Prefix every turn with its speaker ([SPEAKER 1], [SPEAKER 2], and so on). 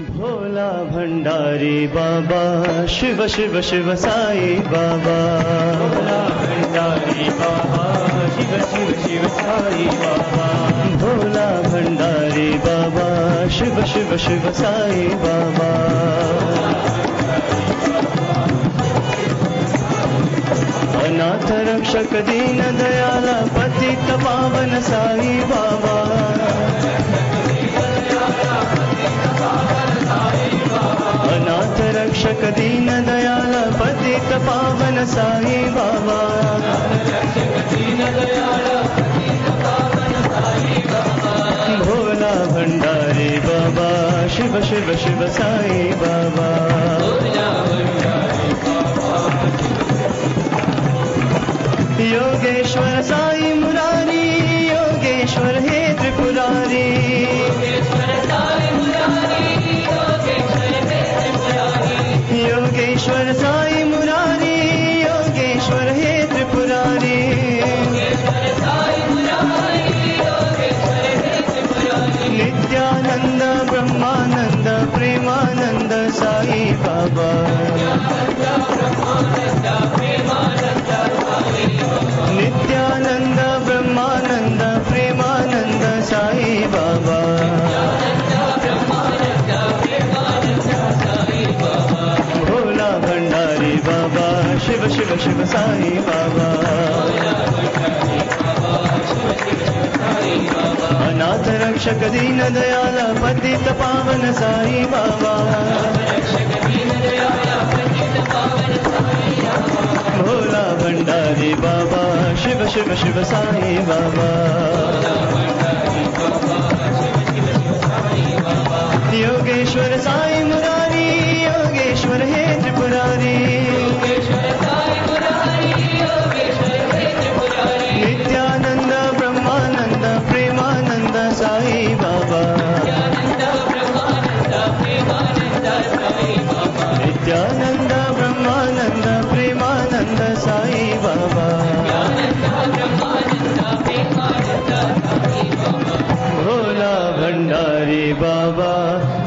[SPEAKER 1] भोला भंडारी बाबा शिव शिव शिव साई बाबा।
[SPEAKER 2] भोला भंडारी बाबा शिव शिव शिव साई बाबा।
[SPEAKER 1] भोला भंडारी बाबा शिव शिव शिव साई बाबा। अनाथ रक्षक दीन दयाला पतित पावन साई बाबा। दयाल पतित पावन साई बाबा। भोला भंडारी बाबा, शिव शिव शिव साई बाबा। योगेश्वर साई मुरारी योगेश्वर साई मुरारी योगेश्वर हे त्रिपुरारी। नित्यानंद ब्रह्मानंद प्रेमानंद साई बाबा। नित्यानंद ब्रह्मानंद प्रेमानंद साई बाबा साई बाबा। अनाथ रक्षक दीन दयाल पतित पावन साई बाबा। भोला भंडारी बाबा, शिव शिव शिव साई बाबा। योगेश्वर साई